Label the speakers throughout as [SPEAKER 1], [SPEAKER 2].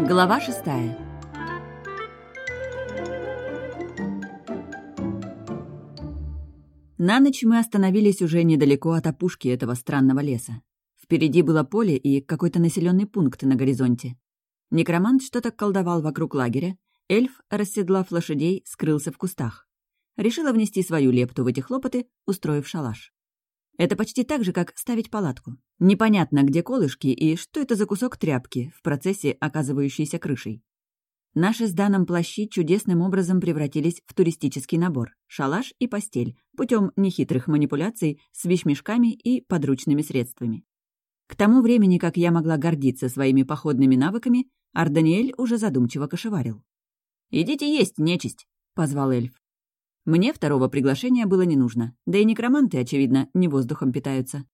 [SPEAKER 1] Глава шестая. На ночь мы остановились уже недалеко от опушки этого странного леса. Впереди было поле и какой-то населенный пункт на горизонте. Некромант что-то колдовал вокруг лагеря, эльф, расседлав лошадей, скрылся в кустах. Решила внести свою лепту в эти хлопоты, устроив шалаш. Это почти так же, как ставить палатку. Непонятно, где колышки и что это за кусок тряпки в процессе, оказывающейся крышей. Наши с Даном плащи чудесным образом превратились в туристический набор — шалаш и постель, путем нехитрых манипуляций с вещмешками и подручными средствами. К тому времени, как я могла гордиться своими походными навыками, Арданиэль уже задумчиво кошеварил. «Идите есть, нечисть!» — позвал эльф. Мне второго приглашения было не нужно, да и некроманты, очевидно, не воздухом питаются.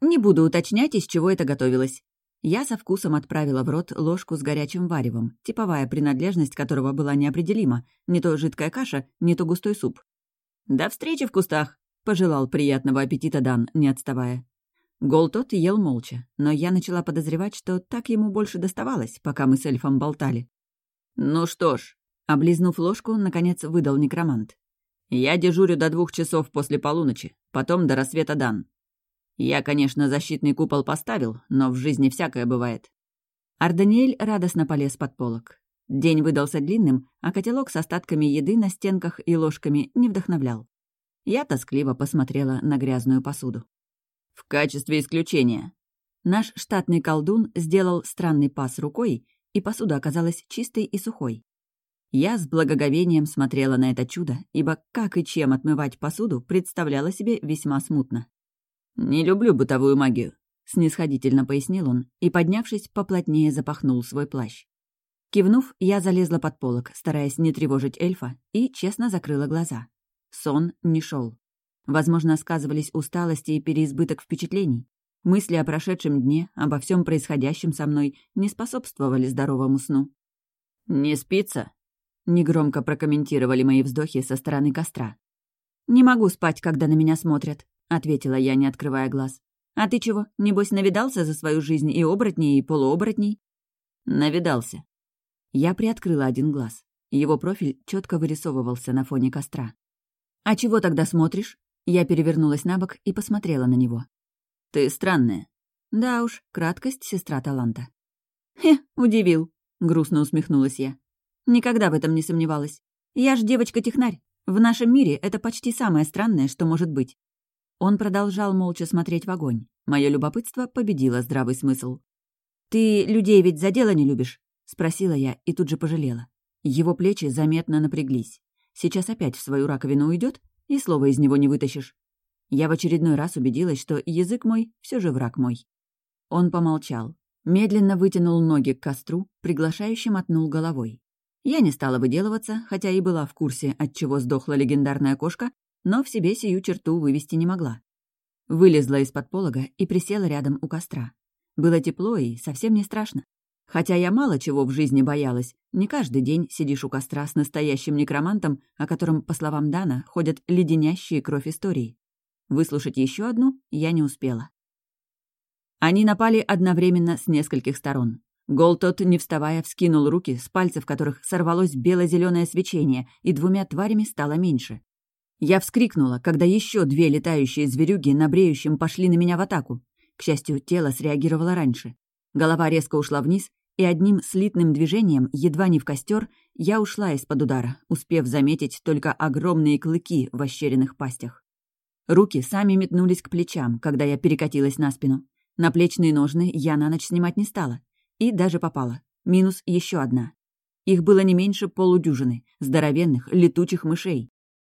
[SPEAKER 1] Не буду уточнять, из чего это готовилось. Я со вкусом отправила в рот ложку с горячим варевом, типовая принадлежность которого была неопределима, не то жидкая каша, не то густой суп. «До встречи в кустах!» — пожелал приятного аппетита Дан, не отставая. Гол тот ел молча, но я начала подозревать, что так ему больше доставалось, пока мы с эльфом болтали. «Ну что ж», — облизнув ложку, наконец выдал некромант. Я дежурю до двух часов после полуночи, потом до рассвета дан. Я, конечно, защитный купол поставил, но в жизни всякое бывает». Арданиэль радостно полез под полок. День выдался длинным, а котелок с остатками еды на стенках и ложками не вдохновлял. Я тоскливо посмотрела на грязную посуду. «В качестве исключения». Наш штатный колдун сделал странный пас рукой, и посуда оказалась чистой и сухой. Я с благоговением смотрела на это чудо, ибо как и чем отмывать посуду представляла себе весьма смутно. «Не люблю бытовую магию», — снисходительно пояснил он и, поднявшись, поплотнее запахнул свой плащ. Кивнув, я залезла под полок, стараясь не тревожить эльфа, и честно закрыла глаза. Сон не шел. Возможно, сказывались усталость и переизбыток впечатлений. Мысли о прошедшем дне, обо всем происходящем со мной не способствовали здоровому сну. «Не спится?» Негромко прокомментировали мои вздохи со стороны костра. «Не могу спать, когда на меня смотрят», — ответила я, не открывая глаз. «А ты чего, небось, навидался за свою жизнь и оборотней, и полуоборотней?» «Навидался». Я приоткрыла один глаз. Его профиль четко вырисовывался на фоне костра. «А чего тогда смотришь?» Я перевернулась на бок и посмотрела на него. «Ты странная». «Да уж, краткость — сестра таланта». «Хе, удивил», — грустно усмехнулась я. Никогда в этом не сомневалась. Я ж девочка-технарь. В нашем мире это почти самое странное, что может быть. Он продолжал молча смотреть в огонь. Мое любопытство победило здравый смысл. «Ты людей ведь за дело не любишь?» — спросила я и тут же пожалела. Его плечи заметно напряглись. Сейчас опять в свою раковину уйдет, и слова из него не вытащишь. Я в очередной раз убедилась, что язык мой все же враг мой. Он помолчал, медленно вытянул ноги к костру, приглашающим мотнул головой. Я не стала выделываться, хотя и была в курсе, от чего сдохла легендарная кошка, но в себе сию черту вывести не могла. Вылезла из-под полога и присела рядом у костра. Было тепло и совсем не страшно. Хотя я мало чего в жизни боялась, не каждый день сидишь у костра с настоящим некромантом, о котором, по словам Дана, ходят леденящие кровь истории. Выслушать еще одну я не успела. Они напали одновременно с нескольких сторон. Гол тот, не вставая, вскинул руки, с пальцев которых сорвалось бело-зеленое свечение, и двумя тварями стало меньше. Я вскрикнула, когда еще две летающие зверюги на бреющем пошли на меня в атаку. К счастью, тело среагировало раньше. Голова резко ушла вниз, и одним слитным движением, едва не в костер, я ушла из-под удара, успев заметить только огромные клыки в ощеренных пастях. Руки сами метнулись к плечам, когда я перекатилась на спину. Наплечные ножны я на ночь снимать не стала. И даже попала. Минус еще одна. Их было не меньше полудюжины, здоровенных, летучих мышей.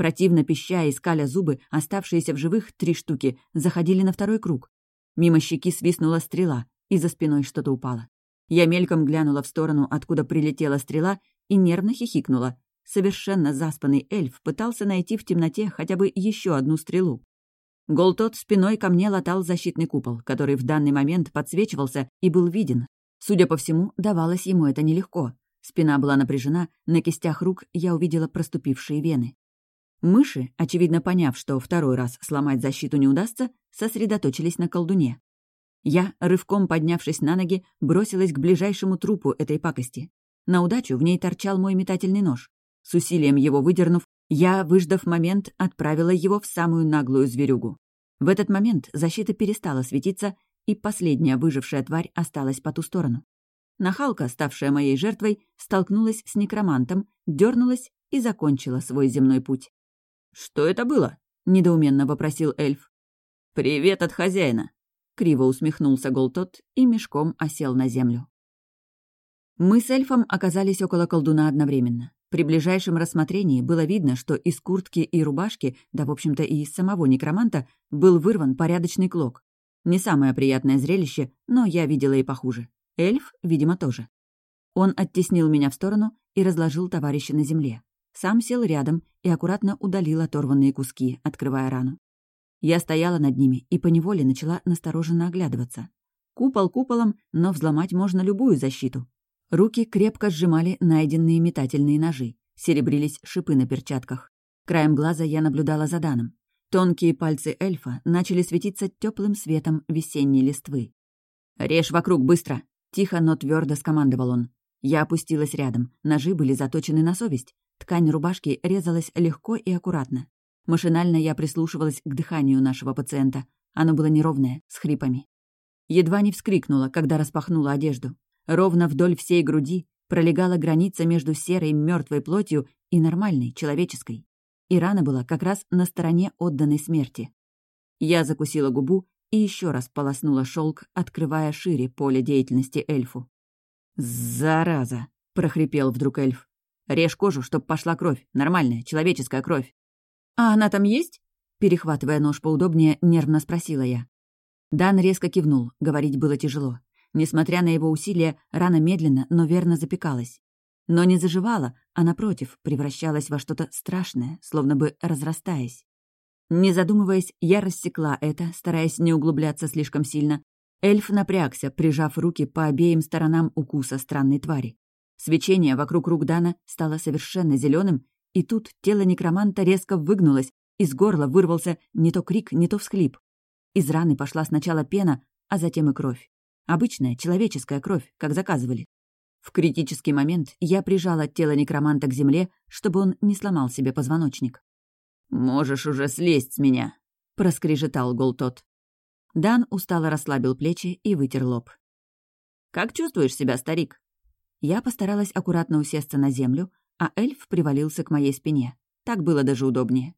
[SPEAKER 1] Противно пища и скаля зубы, оставшиеся в живых три штуки, заходили на второй круг. Мимо щеки свистнула стрела, и за спиной что-то упало. Я мельком глянула в сторону, откуда прилетела стрела, и нервно хихикнула. Совершенно заспанный эльф пытался найти в темноте хотя бы еще одну стрелу. Голтот спиной ко мне латал защитный купол, который в данный момент подсвечивался и был виден, Судя по всему, давалось ему это нелегко. Спина была напряжена, на кистях рук я увидела проступившие вены. Мыши, очевидно поняв, что второй раз сломать защиту не удастся, сосредоточились на колдуне. Я, рывком поднявшись на ноги, бросилась к ближайшему трупу этой пакости. На удачу в ней торчал мой метательный нож. С усилием его выдернув, я, выждав момент, отправила его в самую наглую зверюгу. В этот момент защита перестала светиться, и последняя выжившая тварь осталась по ту сторону. Нахалка, ставшая моей жертвой, столкнулась с некромантом, дернулась и закончила свой земной путь. «Что это было?» — недоуменно вопросил эльф. «Привет от хозяина!» — криво усмехнулся Голтот и мешком осел на землю. Мы с эльфом оказались около колдуна одновременно. При ближайшем рассмотрении было видно, что из куртки и рубашки, да, в общем-то, и из самого некроманта, был вырван порядочный клок. Не самое приятное зрелище, но я видела и похуже. Эльф, видимо, тоже. Он оттеснил меня в сторону и разложил товарища на земле. Сам сел рядом и аккуратно удалил оторванные куски, открывая рану. Я стояла над ними и поневоле начала настороженно оглядываться. Купол куполом, но взломать можно любую защиту. Руки крепко сжимали найденные метательные ножи, серебрились шипы на перчатках. Краем глаза я наблюдала за Даном. Тонкие пальцы эльфа начали светиться теплым светом весенней листвы. «Режь вокруг, быстро!» — тихо, но твердо скомандовал он. Я опустилась рядом, ножи были заточены на совесть. Ткань рубашки резалась легко и аккуратно. Машинально я прислушивалась к дыханию нашего пациента. Оно было неровное, с хрипами. Едва не вскрикнула, когда распахнула одежду. Ровно вдоль всей груди пролегала граница между серой мертвой плотью и нормальной, человеческой. И рана была как раз на стороне отданной смерти. Я закусила губу и еще раз полоснула шелк, открывая шире поле деятельности эльфу. «Зараза!» — прохрипел вдруг эльф. «Режь кожу, чтоб пошла кровь. Нормальная, человеческая кровь». «А она там есть?» Перехватывая нож поудобнее, нервно спросила я. Дан резко кивнул, говорить было тяжело. Несмотря на его усилия, рана медленно, но верно запекалась. Но не заживала, а, напротив, превращалась во что-то страшное, словно бы разрастаясь. Не задумываясь, я рассекла это, стараясь не углубляться слишком сильно. Эльф напрягся, прижав руки по обеим сторонам укуса странной твари. Свечение вокруг рук Дана стало совершенно зеленым, и тут тело некроманта резко выгнулось, из горла вырвался не то крик, не то всхлип. Из раны пошла сначала пена, а затем и кровь. Обычная человеческая кровь, как заказывали. В критический момент я прижала тело некроманта к земле, чтобы он не сломал себе позвоночник. «Можешь уже слезть с меня», — проскрежетал Голтот. Дан устало расслабил плечи и вытер лоб. «Как чувствуешь себя, старик?» Я постаралась аккуратно усесться на землю, а эльф привалился к моей спине. Так было даже удобнее.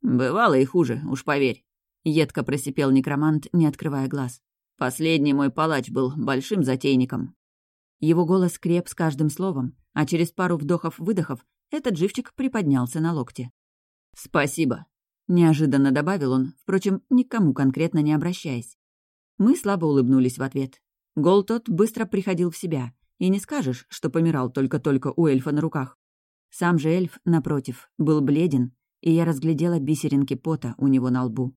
[SPEAKER 1] «Бывало и хуже, уж поверь», — едко просипел некромант, не открывая глаз. Последний мой палач был большим затейником. Его голос креп с каждым словом, а через пару вдохов-выдохов этот живчик приподнялся на локте. «Спасибо», — неожиданно добавил он, впрочем, никому конкретно не обращаясь. Мы слабо улыбнулись в ответ. Гол тот быстро приходил в себя, и не скажешь, что помирал только-только у эльфа на руках. Сам же эльф, напротив, был бледен, и я разглядела бисеринки пота у него на лбу.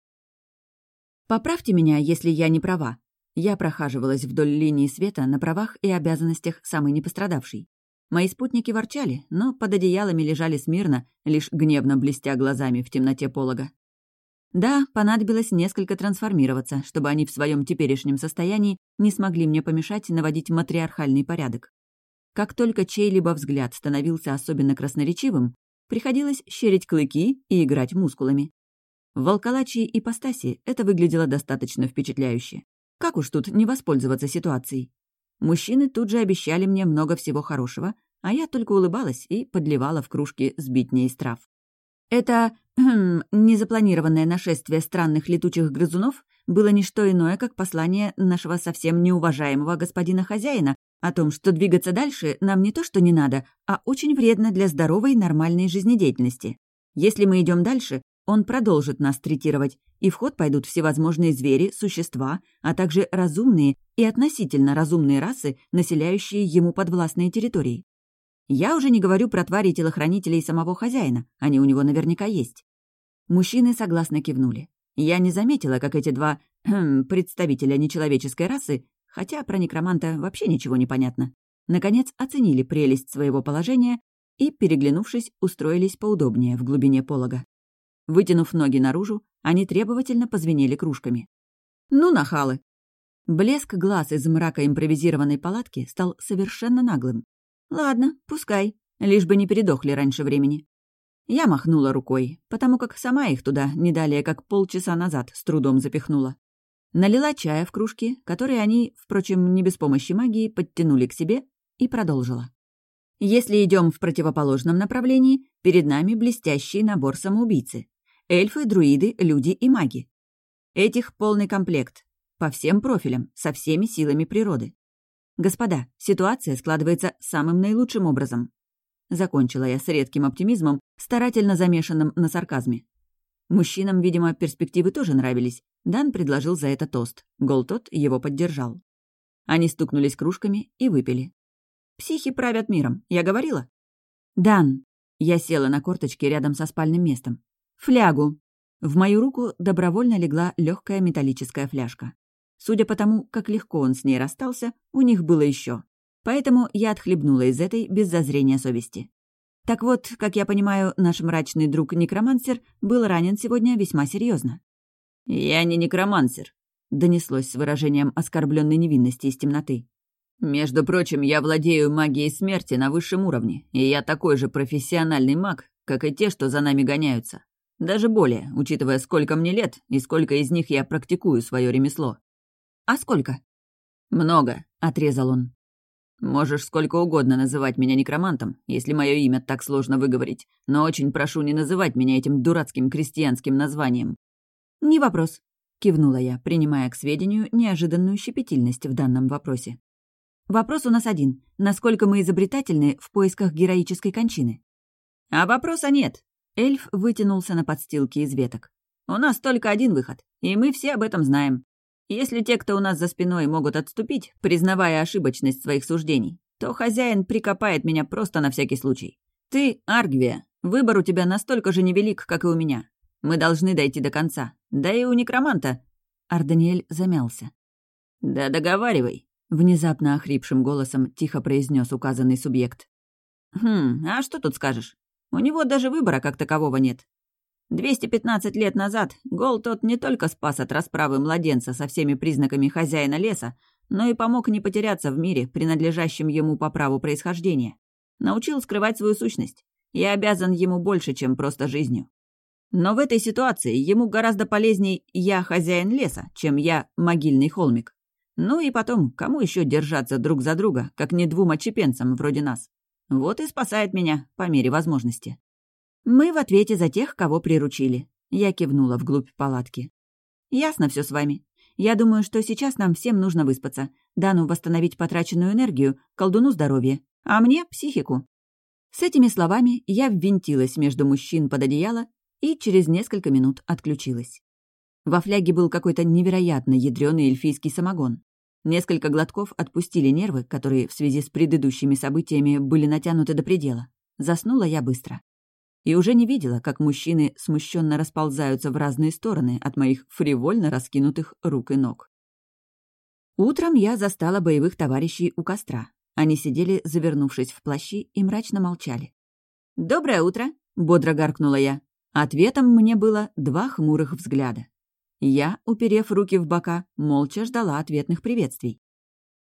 [SPEAKER 1] «Поправьте меня, если я не права», я прохаживалась вдоль линии света на правах и обязанностях самой непострадавшей. Мои спутники ворчали, но под одеялами лежали смирно, лишь гневно блестя глазами в темноте полога. Да, понадобилось несколько трансформироваться, чтобы они в своем теперешнем состоянии не смогли мне помешать наводить матриархальный порядок. Как только чей-либо взгляд становился особенно красноречивым, приходилось щерить клыки и играть мускулами. В волколачьей ипостаси это выглядело достаточно впечатляюще. Как уж тут не воспользоваться ситуацией? Мужчины тут же обещали мне много всего хорошего, а я только улыбалась и подливала в кружки сбитней из трав. Это незапланированное нашествие странных летучих грызунов было не что иное, как послание нашего совсем неуважаемого господина хозяина о том, что двигаться дальше нам не то что не надо, а очень вредно для здоровой нормальной жизнедеятельности. Если мы идем дальше, он продолжит нас третировать, и в ход пойдут всевозможные звери, существа, а также разумные и относительно разумные расы, населяющие ему подвластные территории. Я уже не говорю про твари телохранителей самого хозяина, они у него наверняка есть. Мужчины согласно кивнули. Я не заметила, как эти два хм, представителя нечеловеческой расы, хотя про некроманта вообще ничего не понятно, наконец оценили прелесть своего положения и, переглянувшись, устроились поудобнее в глубине полога. Вытянув ноги наружу, они требовательно позвенели кружками. «Ну, нахалы!» Блеск глаз из мрака импровизированной палатки стал совершенно наглым. «Ладно, пускай, лишь бы не передохли раньше времени». Я махнула рукой, потому как сама их туда не далее, как полчаса назад с трудом запихнула. Налила чая в кружки, которые они, впрочем, не без помощи магии, подтянули к себе, и продолжила. Если идем в противоположном направлении, перед нами блестящий набор самоубийцы. Эльфы, друиды, люди и маги. Этих полный комплект. По всем профилям, со всеми силами природы. Господа, ситуация складывается самым наилучшим образом. Закончила я с редким оптимизмом, старательно замешанным на сарказме. Мужчинам, видимо, перспективы тоже нравились. Дан предложил за это тост. Голтот его поддержал. Они стукнулись кружками и выпили. «Психи правят миром, я говорила?» «Дан!» Я села на корточки рядом со спальным местом. «Флягу!» В мою руку добровольно легла легкая металлическая фляжка. Судя по тому, как легко он с ней расстался, у них было еще. Поэтому я отхлебнула из этой без зазрения совести. Так вот, как я понимаю, наш мрачный друг Некромансер был ранен сегодня весьма серьезно. «Я не некромансер», — донеслось с выражением оскорбленной невинности из темноты. «Между прочим, я владею магией смерти на высшем уровне, и я такой же профессиональный маг, как и те, что за нами гоняются. Даже более, учитывая, сколько мне лет и сколько из них я практикую свое ремесло». «А сколько?» «Много», — отрезал он. Можешь сколько угодно называть меня некромантом, если мое имя так сложно выговорить, но очень прошу не называть меня этим дурацким крестьянским названием». «Не вопрос», — кивнула я, принимая к сведению неожиданную щепетильность в данном вопросе. «Вопрос у нас один. Насколько мы изобретательны в поисках героической кончины?» «А вопроса нет», — эльф вытянулся на подстилке из веток. «У нас только один выход, и мы все об этом знаем. Если те, кто у нас за спиной, могут отступить, признавая ошибочность своих суждений, то хозяин прикопает меня просто на всякий случай. Ты, Аргвия, выбор у тебя настолько же невелик, как и у меня. Мы должны дойти до конца. Да и у некроманта...» Арданиэль замялся. «Да договаривай», — внезапно охрипшим голосом тихо произнес указанный субъект. «Хм, а что тут скажешь? У него даже выбора как такового нет. 215 лет назад Гол тот не только спас от расправы младенца со всеми признаками хозяина леса, но и помог не потеряться в мире, принадлежащем ему по праву происхождения. Научил скрывать свою сущность. Я обязан ему больше, чем просто жизнью. Но в этой ситуации ему гораздо полезней «я хозяин леса», чем «я могильный холмик». Ну и потом, кому еще держаться друг за друга, как не двум отчепенцам вроде нас? Вот и спасает меня по мере возможности. «Мы в ответе за тех, кого приручили», — я кивнула вглубь палатки. «Ясно все с вами. Я думаю, что сейчас нам всем нужно выспаться. Дану восстановить потраченную энергию, колдуну здоровье, а мне — психику». С этими словами я ввинтилась между мужчин под одеяло и через несколько минут отключилась. Во фляге был какой-то невероятно ядреный эльфийский самогон. Несколько глотков отпустили нервы, которые в связи с предыдущими событиями были натянуты до предела. Заснула я быстро и уже не видела, как мужчины смущенно расползаются в разные стороны от моих фривольно раскинутых рук и ног. Утром я застала боевых товарищей у костра. Они сидели, завернувшись в плащи, и мрачно молчали. «Доброе утро!» — бодро гаркнула я. Ответом мне было два хмурых взгляда. Я, уперев руки в бока, молча ждала ответных приветствий.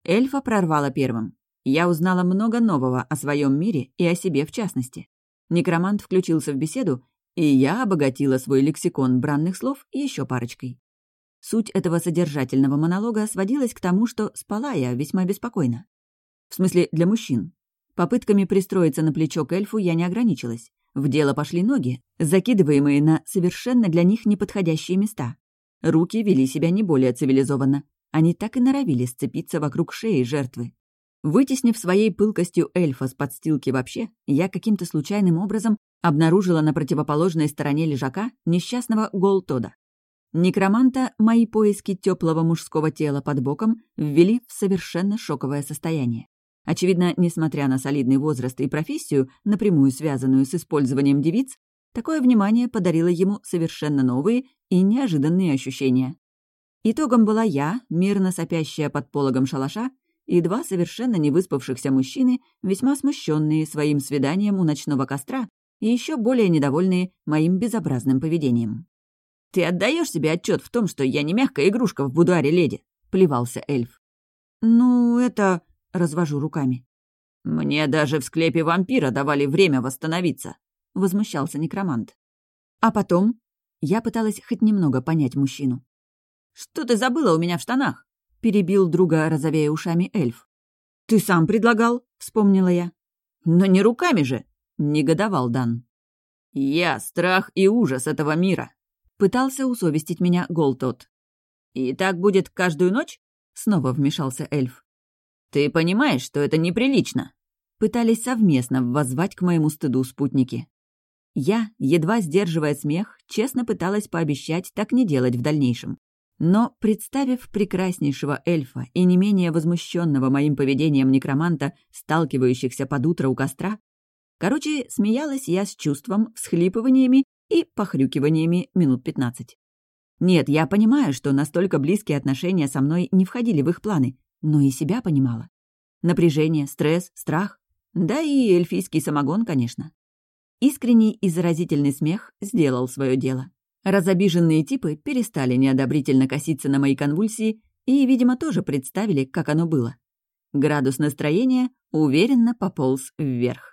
[SPEAKER 1] Эльфа прорвала первым. Я узнала много нового о своем мире и о себе в частности. Некромант включился в беседу, и я обогатила свой лексикон бранных слов еще парочкой. Суть этого содержательного монолога сводилась к тому, что спала я весьма беспокойно. В смысле, для мужчин. Попытками пристроиться на плечо к эльфу я не ограничилась. В дело пошли ноги, закидываемые на совершенно для них неподходящие места. Руки вели себя не более цивилизованно. Они так и норовили сцепиться вокруг шеи жертвы. Вытеснив своей пылкостью эльфа с подстилки вообще, я каким-то случайным образом обнаружила на противоположной стороне лежака несчастного Голтода. Некроманта мои поиски теплого мужского тела под боком ввели в совершенно шоковое состояние. Очевидно, несмотря на солидный возраст и профессию, напрямую связанную с использованием девиц, такое внимание подарило ему совершенно новые и неожиданные ощущения. Итогом была я, мирно сопящая под пологом шалаша, и два совершенно невыспавшихся мужчины, весьма смущенные своим свиданием у ночного костра и еще более недовольные моим безобразным поведением. «Ты отдаешь себе отчет в том, что я не мягкая игрушка в будуаре леди?» — плевался эльф. «Ну, это...» — развожу руками. «Мне даже в склепе вампира давали время восстановиться», — возмущался некромант. А потом я пыталась хоть немного понять мужчину. «Что ты забыла у меня в штанах?» — перебил друга, розовея ушами эльф. «Ты сам предлагал», — вспомнила я. «Но не руками же», — негодовал Дан. «Я — страх и ужас этого мира», — пытался усовестить меня Голтот. «И так будет каждую ночь?» — снова вмешался эльф. «Ты понимаешь, что это неприлично?» Пытались совместно воззвать к моему стыду спутники. Я, едва сдерживая смех, честно пыталась пообещать так не делать в дальнейшем. Но, представив прекраснейшего эльфа и не менее возмущенного моим поведением некроманта, сталкивающихся под утро у костра, короче, смеялась я с чувством, всхлипываниями и похрюкиваниями минут пятнадцать. Нет, я понимаю, что настолько близкие отношения со мной не входили в их планы, но и себя понимала. Напряжение, стресс, страх. Да и эльфийский самогон, конечно. Искренний и заразительный смех сделал свое дело. Разобиженные типы перестали неодобрительно коситься на мои конвульсии и, видимо, тоже представили, как оно было. Градус настроения уверенно пополз вверх.